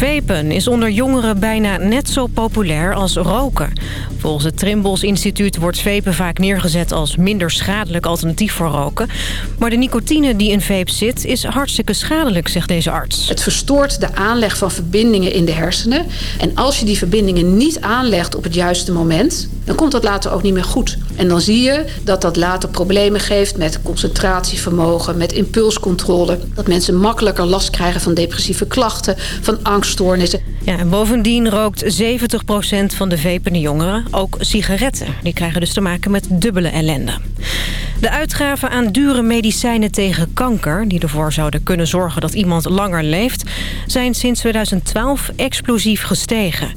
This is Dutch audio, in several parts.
Vapen is onder jongeren bijna net zo populair als roken. Volgens het Trimbos Instituut wordt vapen vaak neergezet als minder schadelijk alternatief voor roken. Maar de nicotine die in vape zit is hartstikke schadelijk, zegt deze arts. Het verstoort de aanleg van verbindingen in de hersenen. En als je die verbindingen niet aanlegt op het juiste moment... dan komt dat later ook niet meer goed. En dan zie je dat dat later problemen geeft met concentratievermogen... met impulscontrole. Dat mensen makkelijker last krijgen van depressieve klachten, van angststoornissen. Ja, en bovendien rookt 70% van de vapende jongeren ook sigaretten. Die krijgen dus te maken met dubbele ellende. De uitgaven aan dure medicijnen tegen kanker... die ervoor zouden kunnen zorgen dat iemand langer leeft... zijn sinds 2012 explosief gestegen.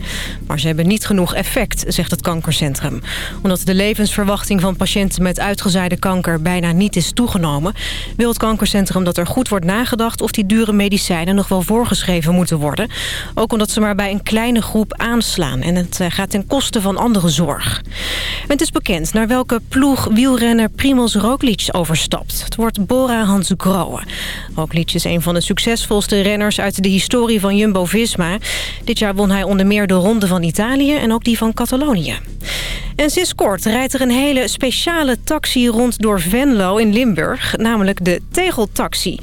Maar ze hebben niet genoeg effect, zegt het kankercentrum. Omdat de levensverwachting van patiënten met uitgezaaide kanker... bijna niet is toegenomen... wil het kankercentrum dat er goed wordt nagedacht... of die dure medicijnen nog wel voorgeschreven moeten worden. Ook omdat ze maar bij een kleine groep aanslaan. En het eh, gaat ten koste van andere zorg. het is bekend naar welke ploeg wielrenner Primoz Roglic overstapt. Het wordt Bora Hansgrohe. Roglic is een van de succesvolste renners uit de historie van Jumbo-Visma. Dit jaar won hij onder meer de Ronde van Italië en ook die van Catalonië. En sinds kort rijdt er een hele speciale taxi rond door Venlo in Limburg. Namelijk de tegeltaxi.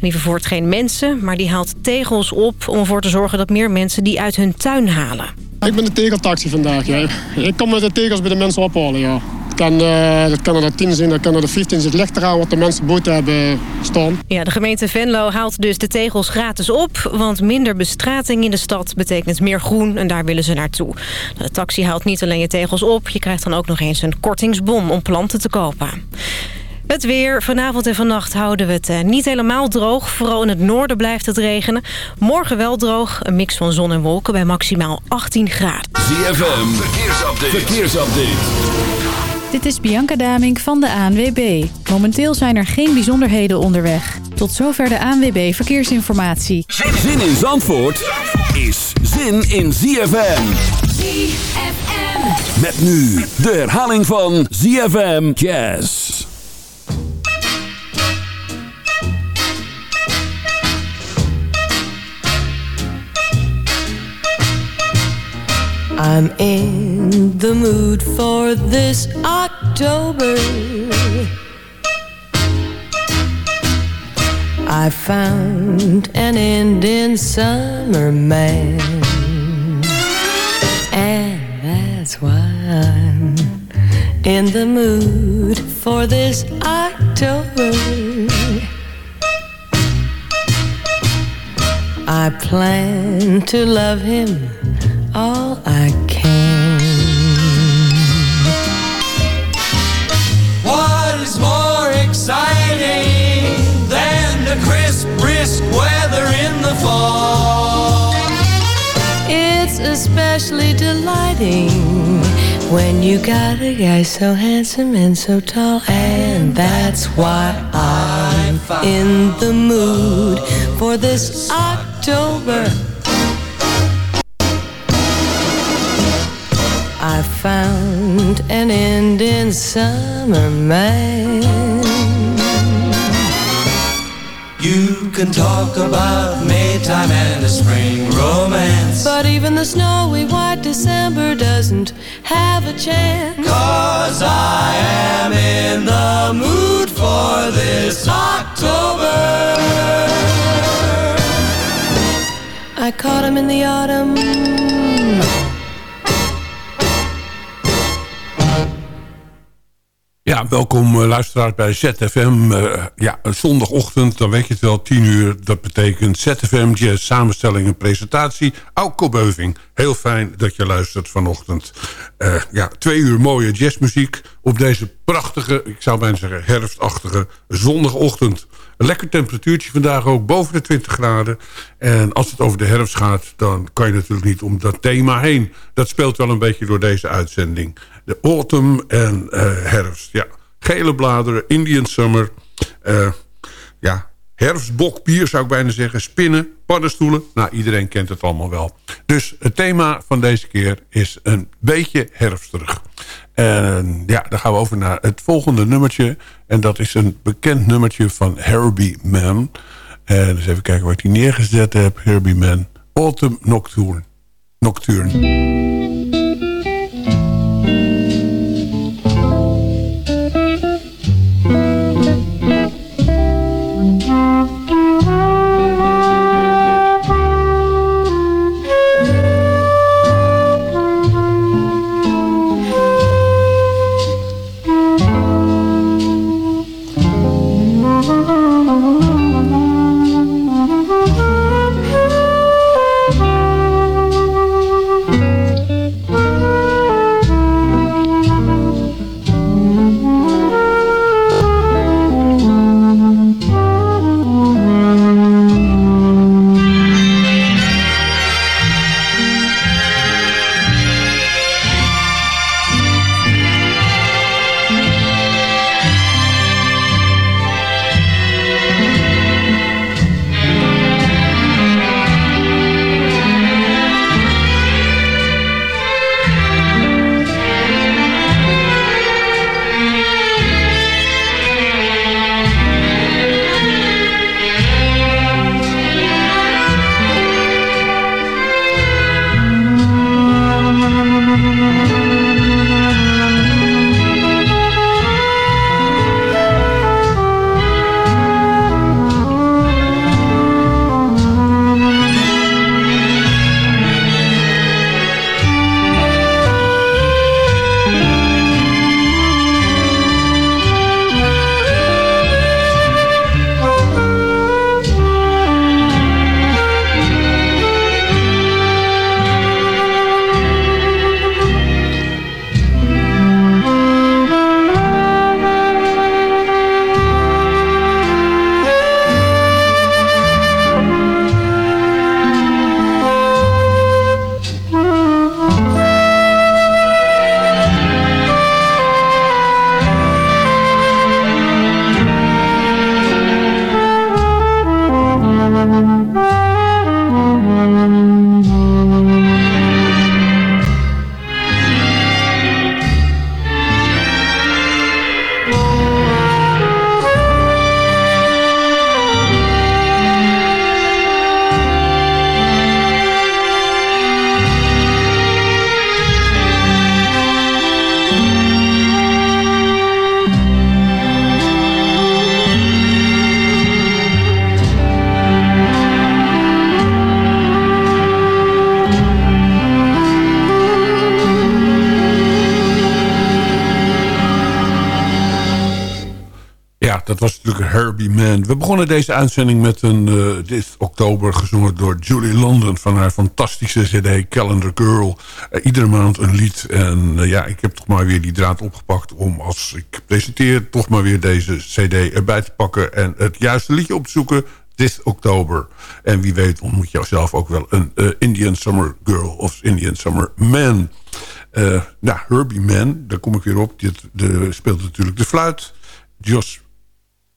Die vervoert geen mensen, maar die haalt tegels op... om ervoor te zorgen dat meer mensen die uit hun tuin halen. Ik ben de tegeltaxi vandaag. Ja. Ik kom met de tegels bij de mensen ophalen. Ja kan, uh, dat kan er de 10 zijn, dat kan er de 15 zijn. Het ligt eraan wat de mensen boete hebben staan. Ja, de gemeente Venlo haalt dus de tegels gratis op. Want minder bestrating in de stad betekent meer groen en daar willen ze naartoe. De taxi haalt niet alleen je tegels op. Je krijgt dan ook nog eens een kortingsbon om planten te kopen. Het weer. Vanavond en vannacht houden we het eh, niet helemaal droog. Vooral in het noorden blijft het regenen. Morgen wel droog. Een mix van zon en wolken bij maximaal 18 graden. ZFM. Verkeersupdate. Verkeersupdate. Dit is Bianca Damink van de ANWB. Momenteel zijn er geen bijzonderheden onderweg. Tot zover de ANWB Verkeersinformatie. Zin in Zandvoort is zin in ZFM. ZFM. Met nu de herhaling van ZFM Jazz. I'm in the mood for this October. I found an Indian summer man, and that's why I'm in the mood for this October. I plan to love him all I can. What is more exciting than the crisp, brisk weather in the fall? It's especially delighting when you got a guy so handsome and so tall, and that's why I'm in the mood for this October. Found an Indian summer man. You can talk about Maytime and a spring romance. But even the snowy white December doesn't have a chance. Cause I am in the mood for this October. I caught him in the autumn Ja, welkom uh, luisteraars bij ZFM. Uh, ja, zondagochtend, dan weet je het wel, 10 uur. Dat betekent ZFM Jazz, samenstelling en presentatie. Auko Beuving, heel fijn dat je luistert vanochtend. Uh, ja, twee uur mooie jazzmuziek op deze prachtige, ik zou bijna zeggen herfstachtige zondagochtend. Lekker temperatuurtje vandaag ook, boven de 20 graden. En als het over de herfst gaat, dan kan je natuurlijk niet om dat thema heen. Dat speelt wel een beetje door deze uitzending. De autumn en uh, herfst, ja. Gele bladeren, Indian summer. Uh, ja, herfstbokbier zou ik bijna zeggen. Spinnen, paddenstoelen. Nou, iedereen kent het allemaal wel. Dus het thema van deze keer is een beetje herfstig. En ja, dan gaan we over naar het volgende nummertje. En dat is een bekend nummertje van Herbie Man. En eens even kijken waar ik die neergezet heb. Herbie Man. Autumn Nocturne. Nocturne. We begonnen deze uitzending met een uh, dit oktober gezongen door Julie London... van haar fantastische cd Calendar Girl. Uh, iedere maand een lied. En uh, ja, ik heb toch maar weer die draad opgepakt... om als ik presenteer toch maar weer deze cd erbij te pakken... en het juiste liedje op te zoeken dit oktober. En wie weet ontmoet je zelf ook wel een Indian Summer Girl of Indian Summer Man. nou, Herbie Man, daar kom ik weer op. Dit de, speelt natuurlijk de fluit. Josh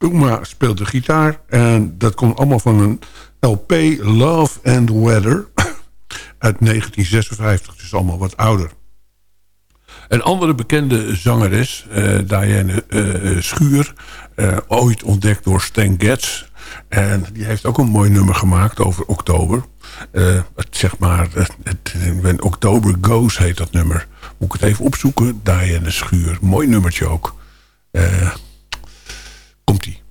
Uma speelt de gitaar. En dat komt allemaal van een LP Love and Weather uit 1956. Dus allemaal wat ouder. Een andere bekende zangeres, uh, Diane uh, Schuur... Uh, ooit ontdekt door Stan Getz. En die heeft ook een mooi nummer gemaakt over oktober. het, zeg maar, het, When October Goes heet dat nummer. Moet ik het even opzoeken? Diane Schuur. Mooi nummertje ook. Komt-ie.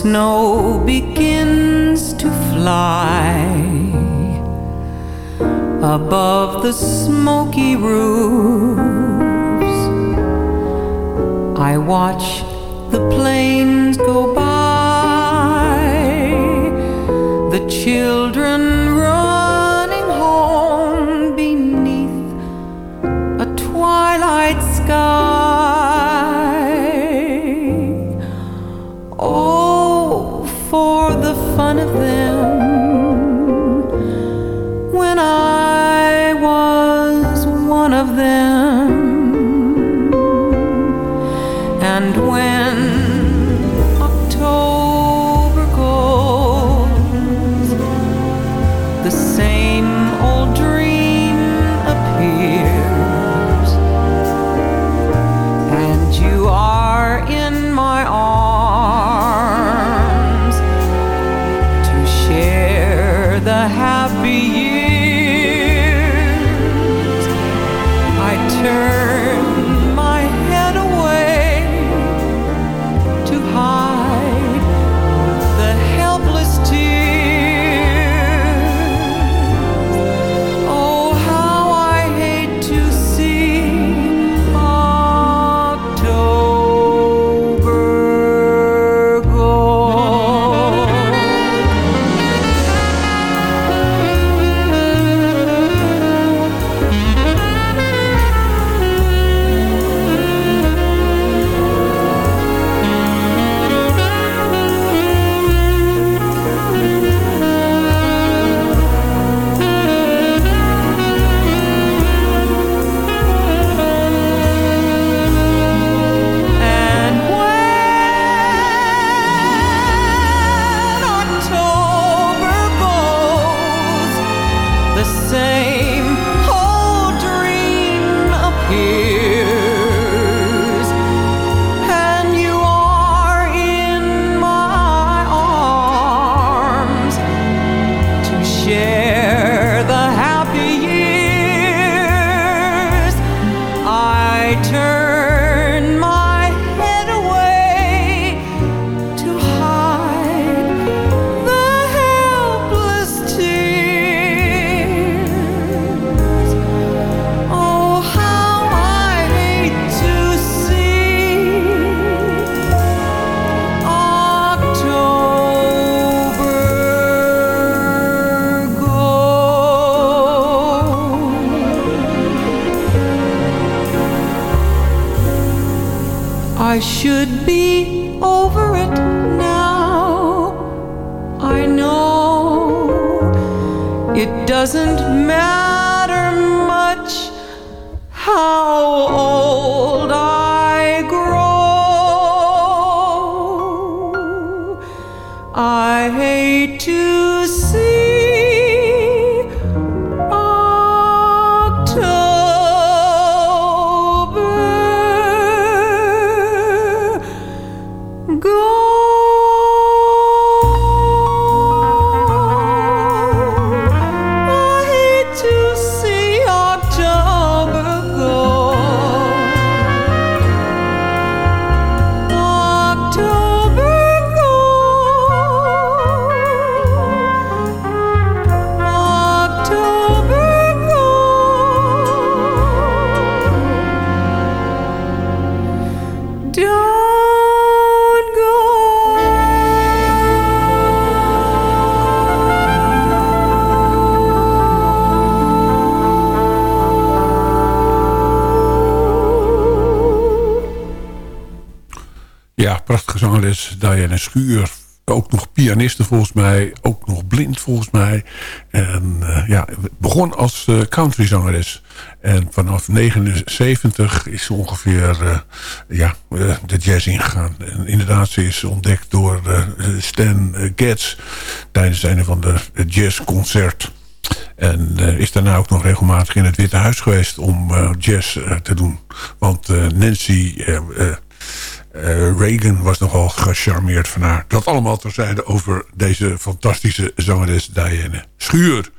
snow begins to fly above the smoky roofs. I watch the planes go by, the children Diana Schuur. Ook nog pianiste volgens mij. Ook nog blind volgens mij. En eh, ja, begon als eh, countryzangeres. En vanaf 79 is ze ongeveer eh, ja, de jazz ingegaan. En inderdaad, ze is ontdekt door Stan Getz... tijdens een van de jazzconcert. En is daarna ook nog regelmatig in het Witte Huis geweest om jazz te doen. Want Nancy Reagan was nogal gecharmeerd van haar. Dat allemaal terzijde over deze fantastische zangeres Diane Schuur.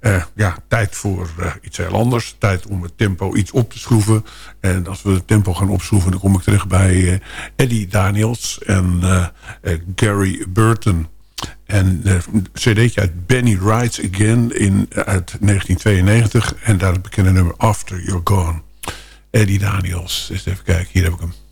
Eh, ja, tijd voor eh, iets heel anders. Tijd om het tempo iets op te schroeven. En als we het tempo gaan opschroeven... dan kom ik terug bij eh, Eddie Daniels en Gary Burton. En een cd'tje uit Benny Rides Again in, uit 1992. En daar het bekende nummer After You're Gone. Eddie Daniels. Eens even kijken, hier heb ik hem.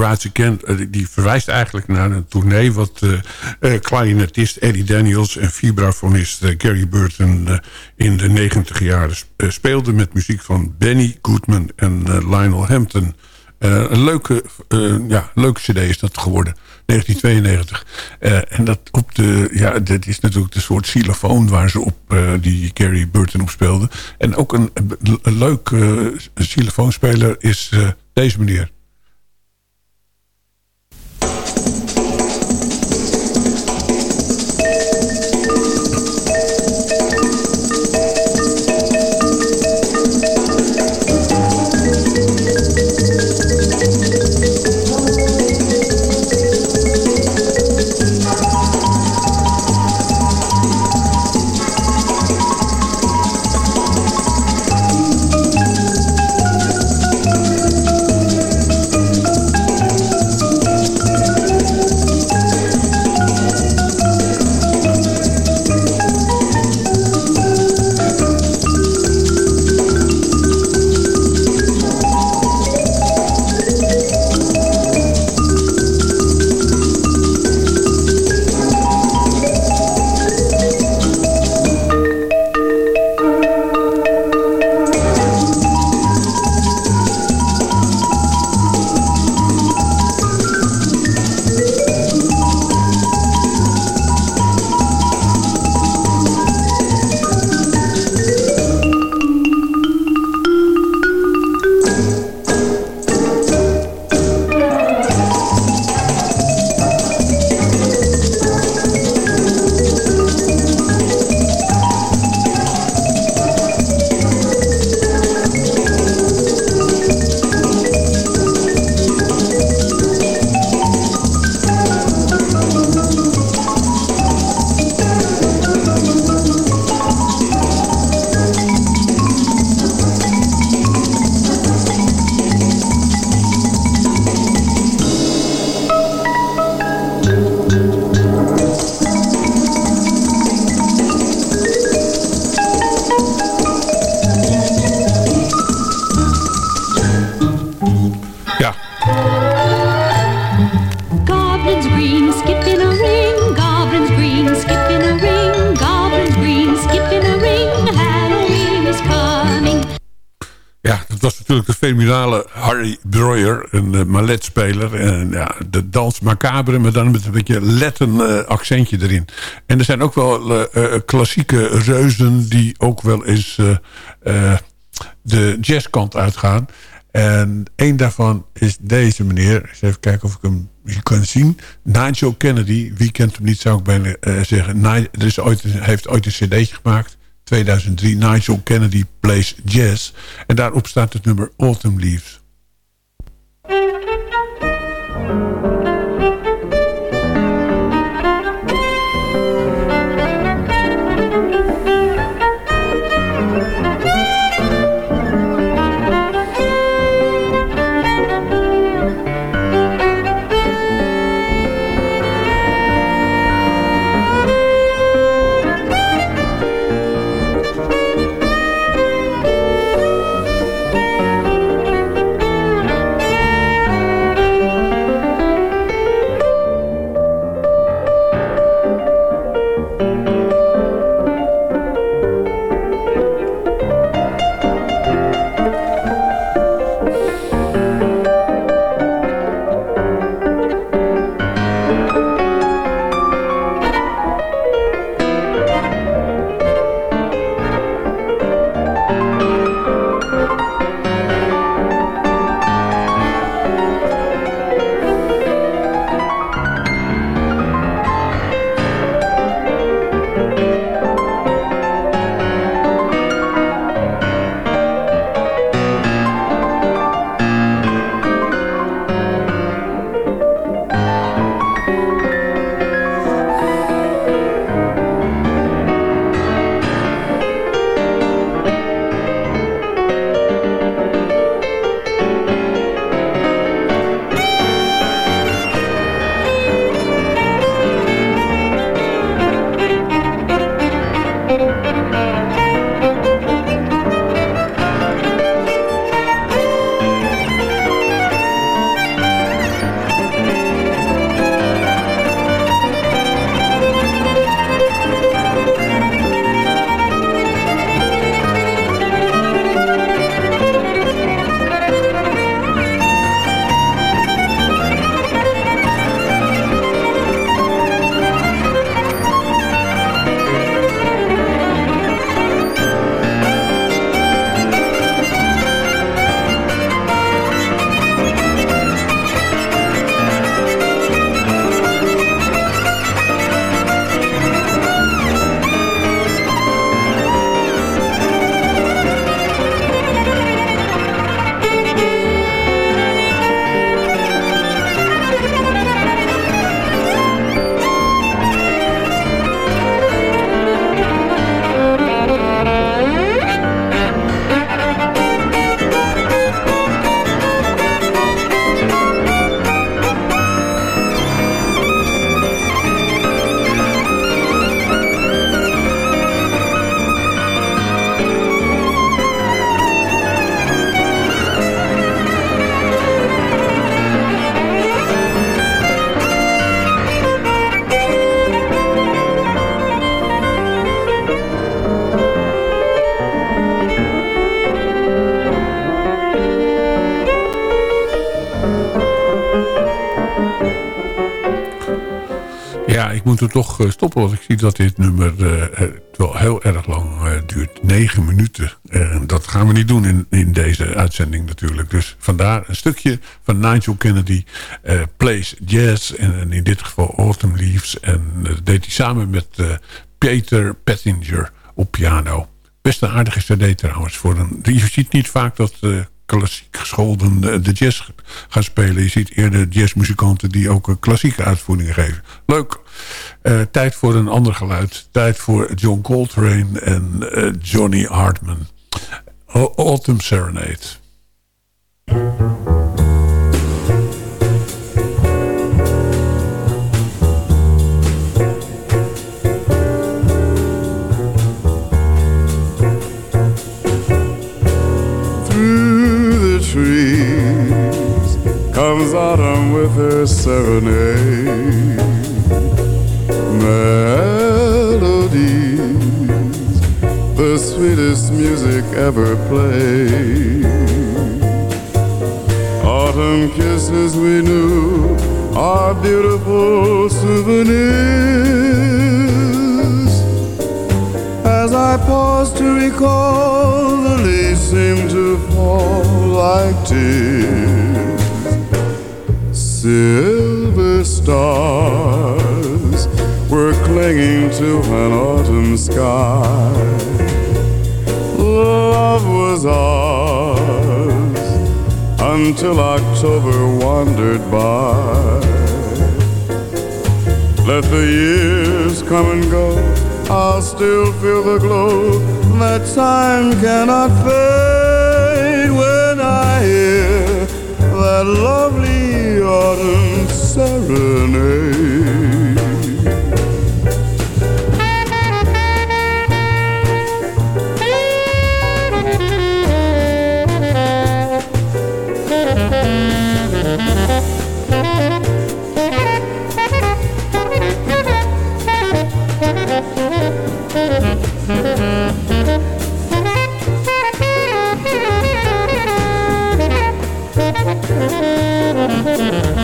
Eh, die verwijst eigenlijk naar een tournee... wat uh, clarinetist Eddie Daniels en vibrafonist Gary Burton... in de negentig jaren speelden met muziek van Benny Goodman en Lionel Hampton... een leuke, ja, leuke cd is dat geworden. 1992. en dat op de, ja, dat is natuurlijk de soort xylofoon waar ze op die Gary Burton op speelde. En ook een, een leuk xylofoonspeler is deze meneer. Harry Breuer, een uh, malletspeler. En ja, de dans macabre, maar dan met een beetje letten uh, accentje erin. En er zijn ook wel uh, klassieke reuzen die ook wel eens de jazzkant uitgaan. En een daarvan is deze meneer. Even kijken of ik hem kan zien. Nigel Kennedy. Wie kent hem niet, zou ik bijna zeggen. ooit, heeft ooit een cd'tje gemaakt. 2003, Nigel Kennedy Plays Jazz. En daarop staat het nummer Autumn Leaves. Moeten toch eh, stoppen. Want ik zie dat dit nummer uh, wel heel erg lang uh, duurt. Negen minuten. En dat gaan we niet doen in, in deze uitzending natuurlijk. Dus vandaar een stukje van Nigel Kennedy. Plays Jazz. En, in dit geval Autumn Leaves. En dat deed hij samen met Peter Pettinger op piano. Best een aardige cd trouwens. Voor een, je ziet niet vaak dat klassiek gescholden de jazz gaan spelen. Je ziet eerder jazzmuzikanten die ook klassieke uitvoeringen geven. Leuk. Uh, tijd voor een ander geluid. Tijd voor John Coltrane en uh, Johnny Hartman. Autumn Serenade. comes autumn with her serenade. Melodies, the sweetest music ever played. Autumn kisses we knew are beautiful souvenirs. As I pause to recall, the leaves seem to fall like tears. Silver stars clinging to an autumn sky. Love was ours until October wandered by. Let the years come and go, I'll still feel the glow that time cannot fade when I hear that lovely autumn serenade. Mm-hmm.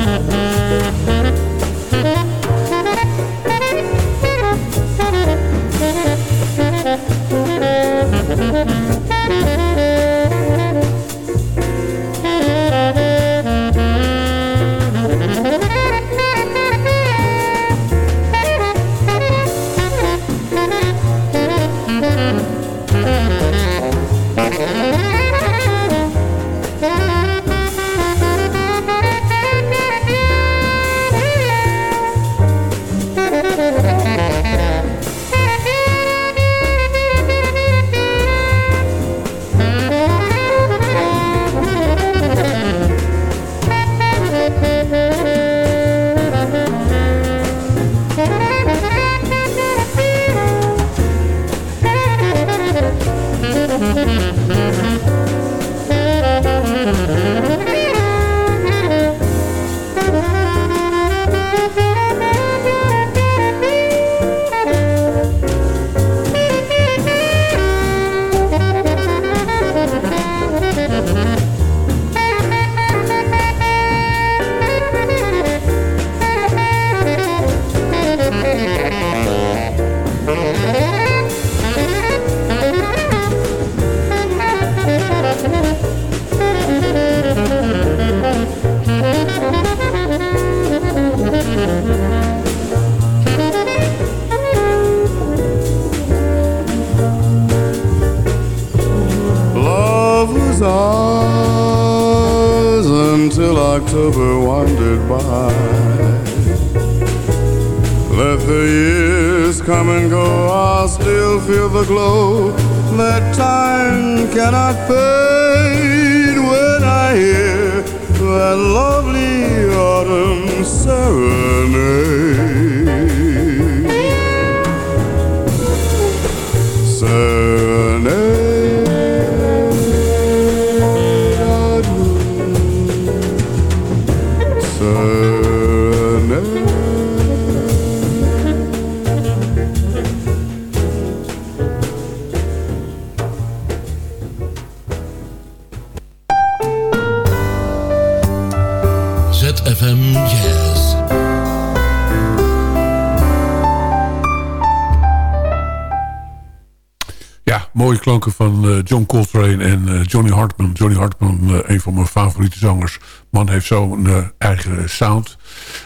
Eh, John Coltrane en eh, Johnny Hartman. Johnny Hartman, eh, een van mijn favoriete zangers. Man heeft zo'n eigen sound.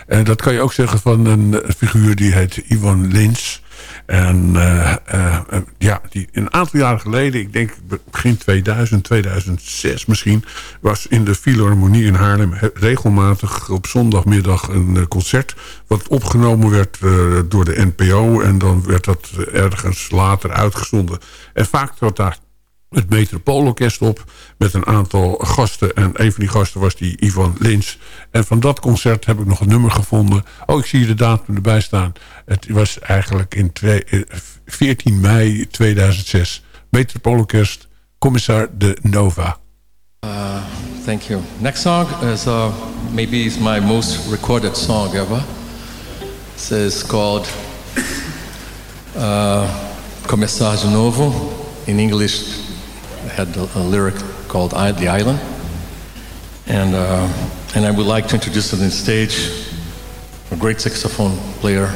En dat kan je ook zeggen van een figuur die heet Ivan Lins. En ja, die, een aantal jaren geleden, ik denk begin 2000, 2006 misschien... was in de Philharmonie in Haarlem regelmatig op zondagmiddag een concert... wat opgenomen werd door de NPO en dan werd dat ergens later uitgezonden. En vaak trad daar het Metropoolorkest op met een aantal gasten. En een van die gasten was die Ivan Lins. En van dat concert heb ik nog een nummer gevonden. Oh, ik zie de datum erbij staan. Het was eigenlijk in twee, 14 mei 2006. Metropoolorkest, Commissar de Nova. Uh, thank you. Next song is uh, maybe is my most recorded song ever. It's called uh, Commissar de Novo. in English had a, a lyric called I, The Island. And, uh, and I would like to introduce on the stage a great saxophone player.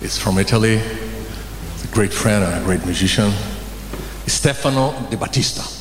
It's from Italy, He's a great friend and a great musician, Stefano De Battista.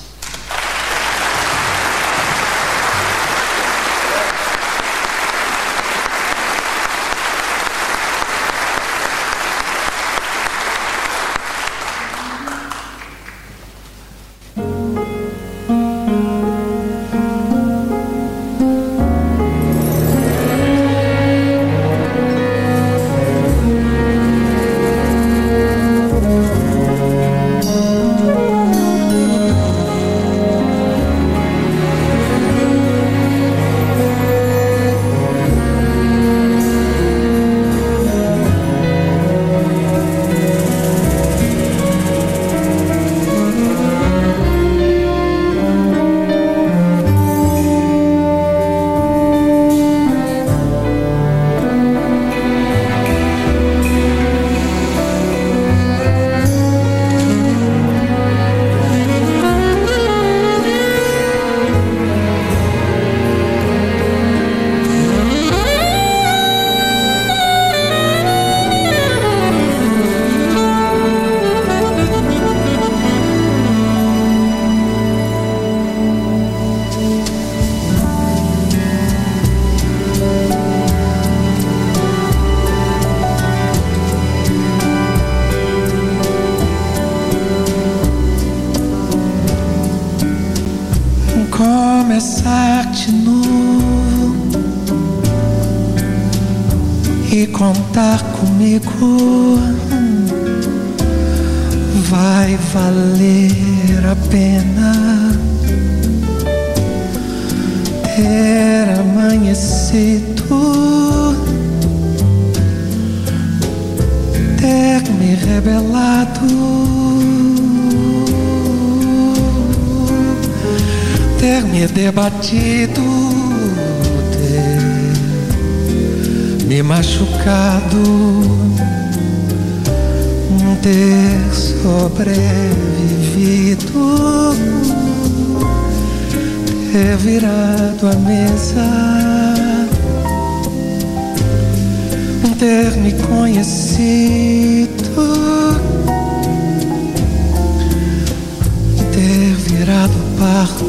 Ter virado o barco,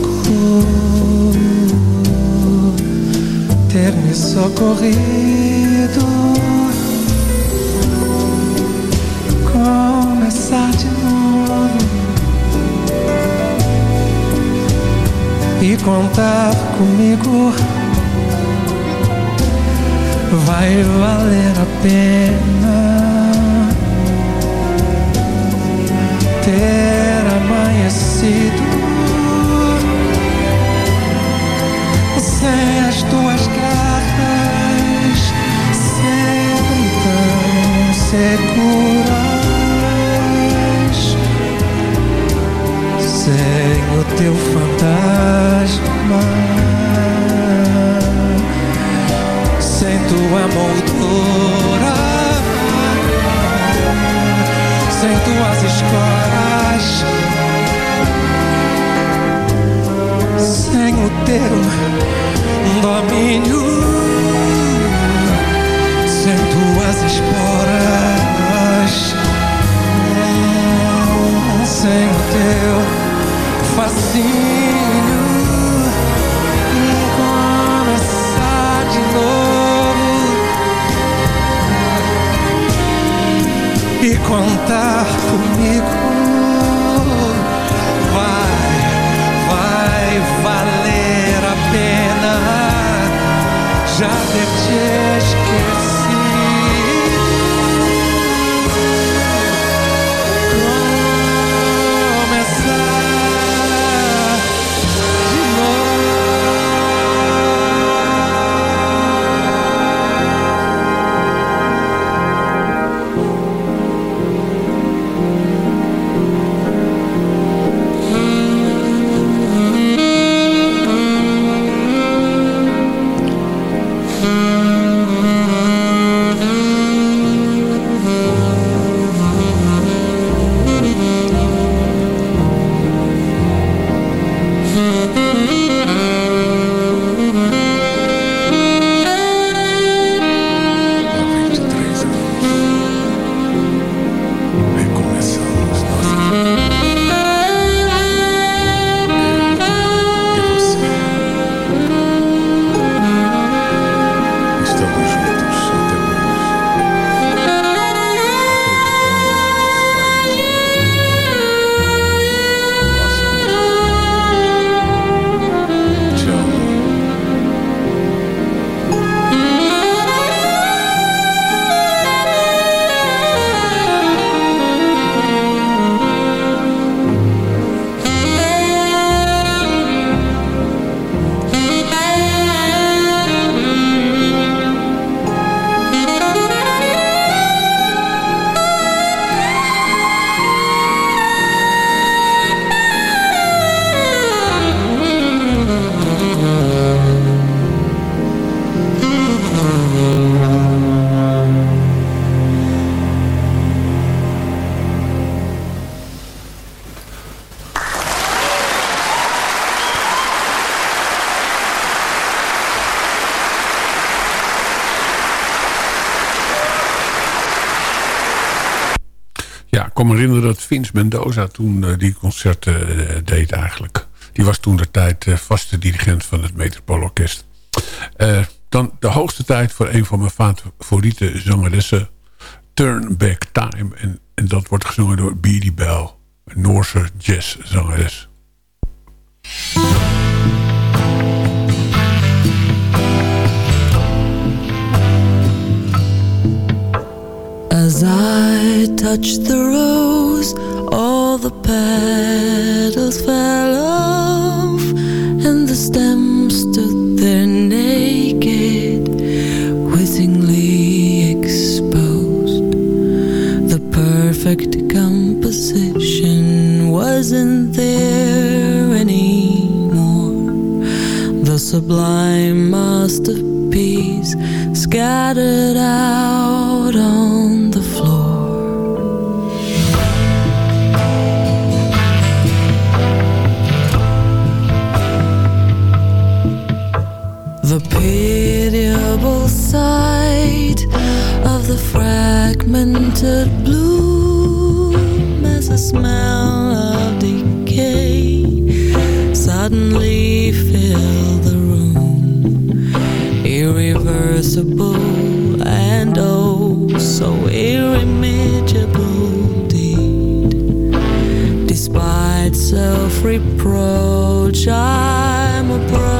ter me socorrido, começar de novo e contar comigo. Vai valer a pena ter amanhecido tuas garras, sempre tão seguras, sem o teu fantasma, sem tua moldura, sem tuas escoras. Sem o teu domínio, sem tuas esporas, sem o teu fascínio, começar de novo e contar comigo. Vai, vai valer Yeah. Vince Mendoza toen eh, die concerten eh, deed eigenlijk. Die was toen de tijd eh, vaste dirigent van het Metropoolorkest. Dan de hoogste tijd voor een van mijn favoriete zangeressen. Turn Back Time. En, en dat wordt gezongen door Beady Bell. Een Noorse jazzzangeres. As I touched the rose, all the petals fell off, and the stem stood there naked, wittingly exposed. The perfect composition wasn't there anymore. The sublime masterpiece scattered out on the floor. The pitiable sight of the fragmented bloom as a smell of decay suddenly filled the irreversible and oh so irremediable deed despite self-reproach i'm a broken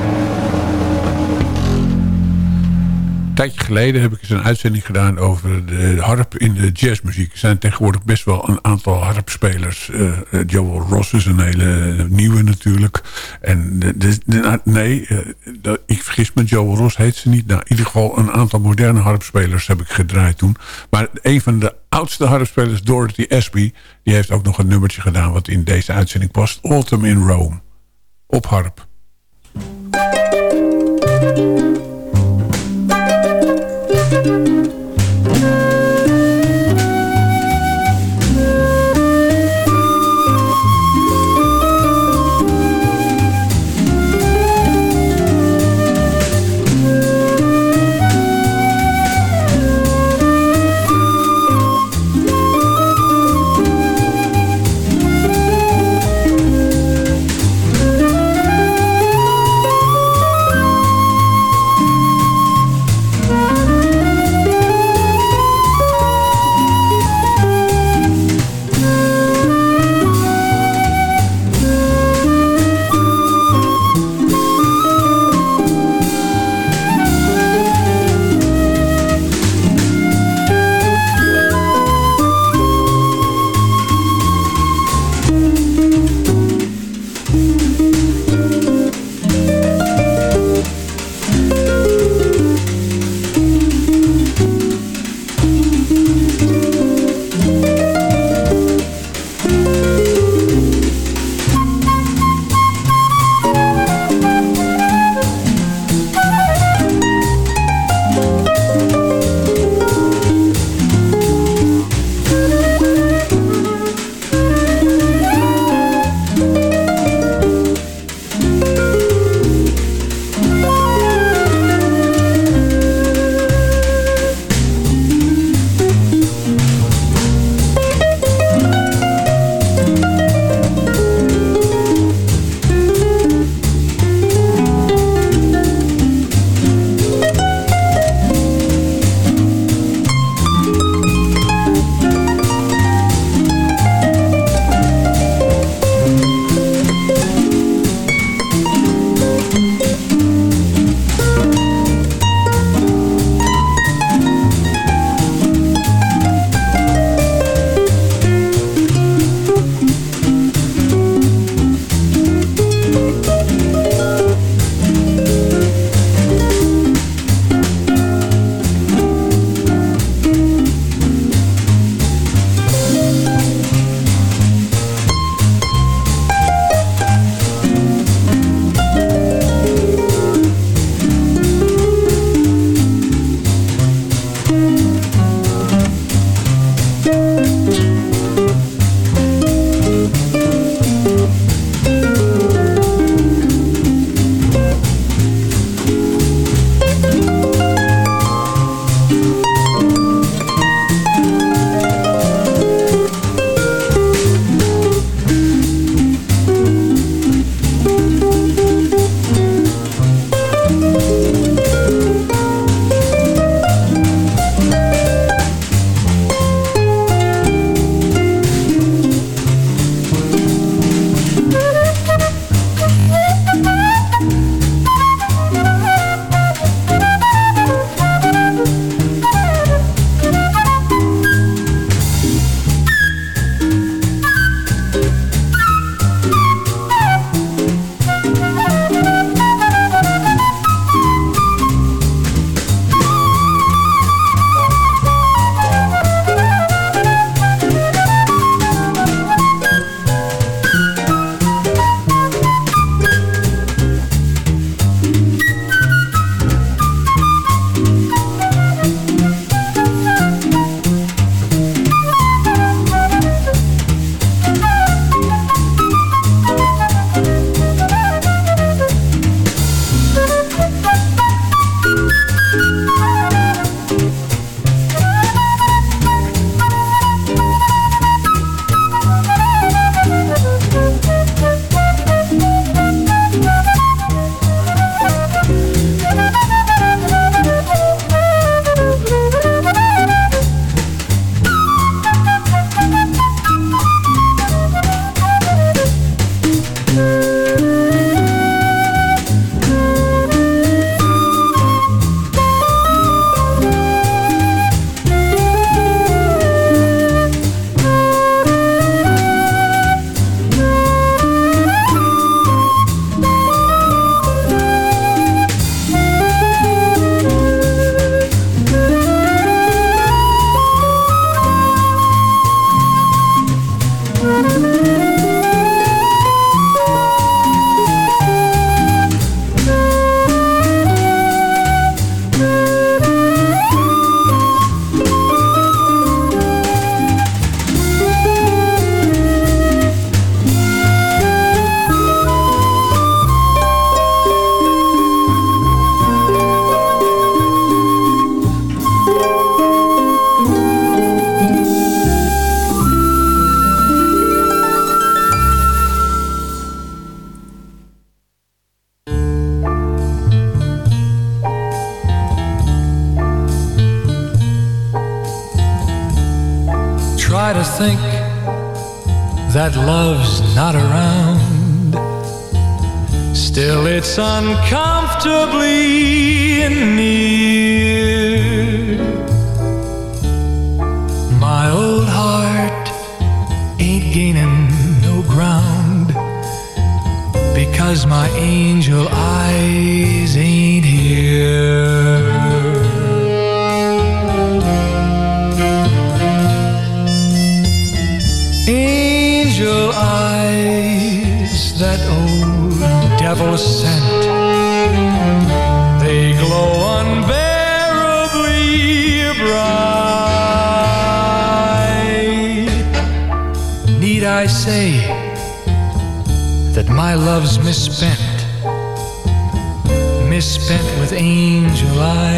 tijdje geleden heb ik eens een uitzending gedaan over de harp in de jazzmuziek. Er zijn tegenwoordig best wel een aantal harpspelers. Uh, Joel Ross is een hele nieuwe natuurlijk. En de, de, nee, de, ik vergis me, Joel Ross heet ze niet. Nou, in ieder geval een aantal moderne harpspelers heb ik gedraaid toen. Maar een van de oudste harpspelers, Dorothy Ashby... die heeft ook nog een nummertje gedaan wat in deze uitzending past. Autumn in Rome. Op harp.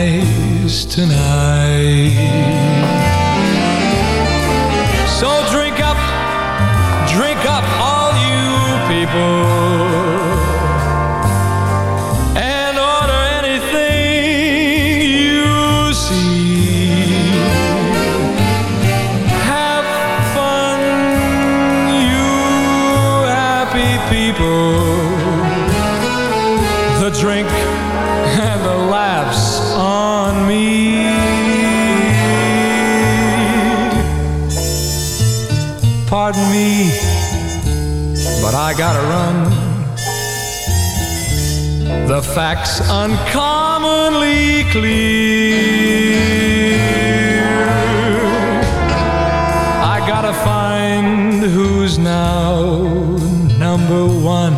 Eyes tonight. So facts uncommonly clear. I gotta find who's now number one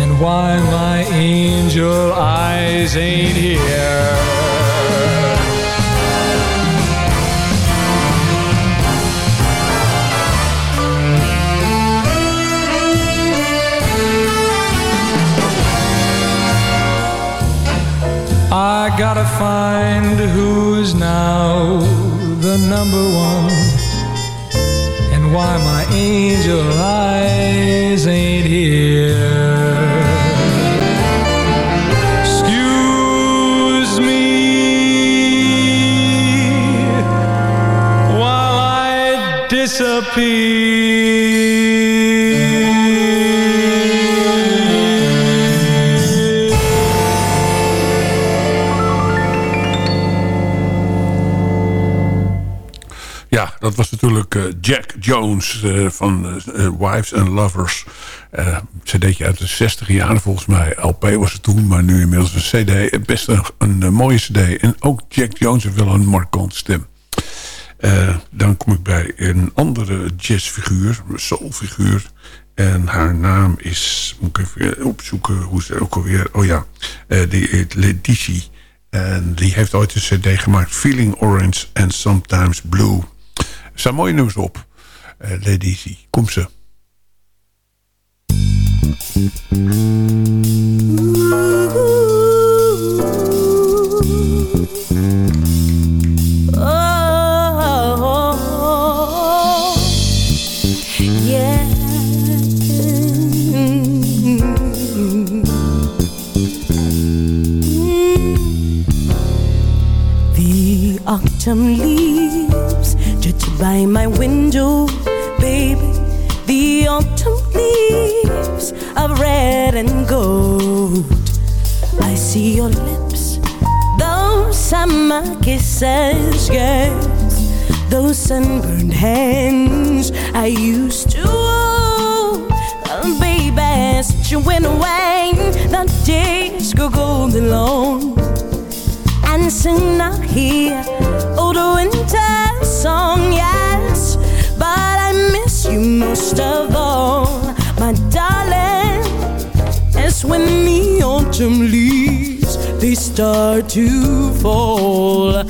and why my angel eyes ain't here. Find who's now the number one and why my angel eyes ain't here. Excuse me while I disappear. Eh, Jack Jones eh, van eh, Wives and Lovers. Cd'tje uit de 60 jaren volgens mij. LP was het toen, maar nu inmiddels een cd. Best een, mooie cd. En ook Jack Jones heeft wel een markante stem. Dan kom ik bij een andere jazzfiguur, soulfiguur. En haar naam is, moet ik even opzoeken hoe ze ook alweer... Oh ja, die heet Letici. En die heeft ooit een cd gemaakt. Feeling Orange and Sometimes Blue. Staan mooie nummers op. Uh, Letici, kom ze. Oh, yeah. The autumn leaves just by my window, baby. The autumn leaves of red and gold. I see your lips, those summer kisses, yes, those sunburned hands I used to hold. Oh, baby, since you went away, the days go golden long. And soon I'll hear oh, old winter song, yes. But I miss you most of all, my darling. That's when the autumn leaves they start to fall.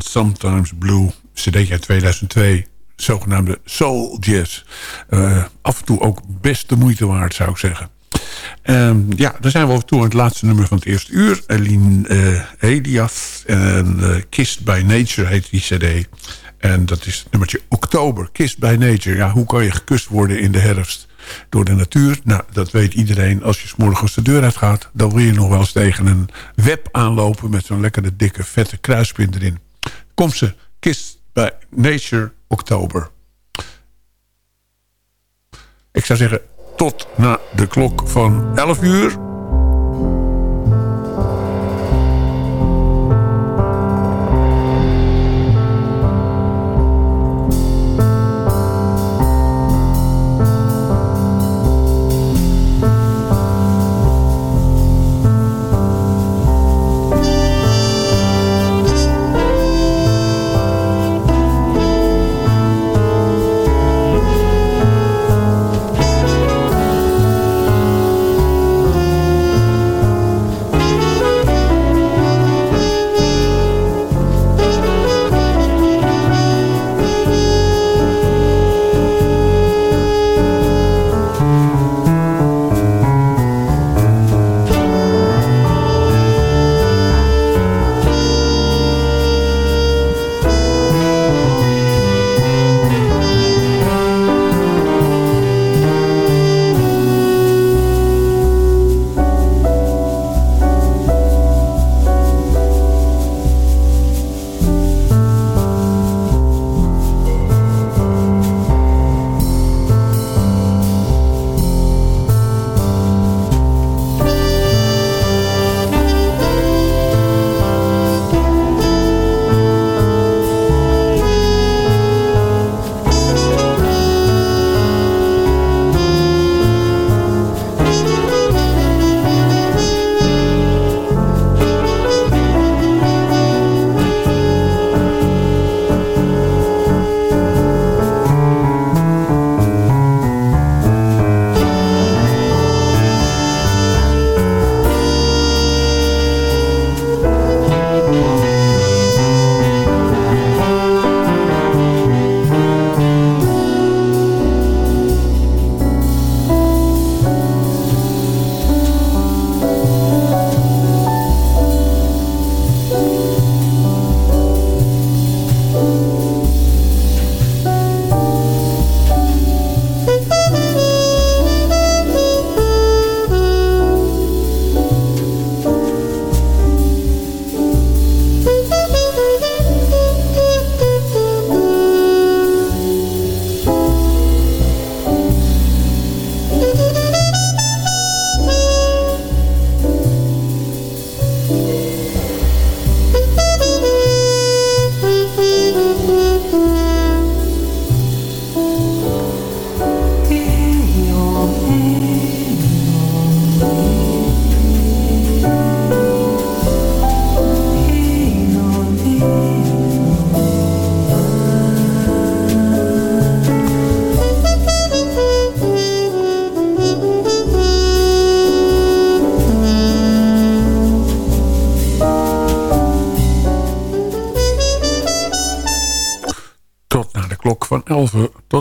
Sometimes Blue, cd uit 2002. Zogenaamde soul jazz. Eh, af en toe ook best de moeite waard, zou ik zeggen. Ehm, ja, dan zijn we al toe aan het laatste nummer van het eerste uur. Eline uh, Elias en eh, Kissed by Nature heet die cd. En dat is het nummertje Oktober, Kissed by Nature. Ja, hoe kan je gekust worden in de herfst? door de natuur. Nou, dat weet iedereen. Als je s'morgens de deur uitgaat... dan wil je nog wel eens tegen een web aanlopen... met zo'n lekkere dikke vette kruispunt erin komt ze kist bij Nature Oktober. Ik zou zeggen, tot na de klok van 11 uur.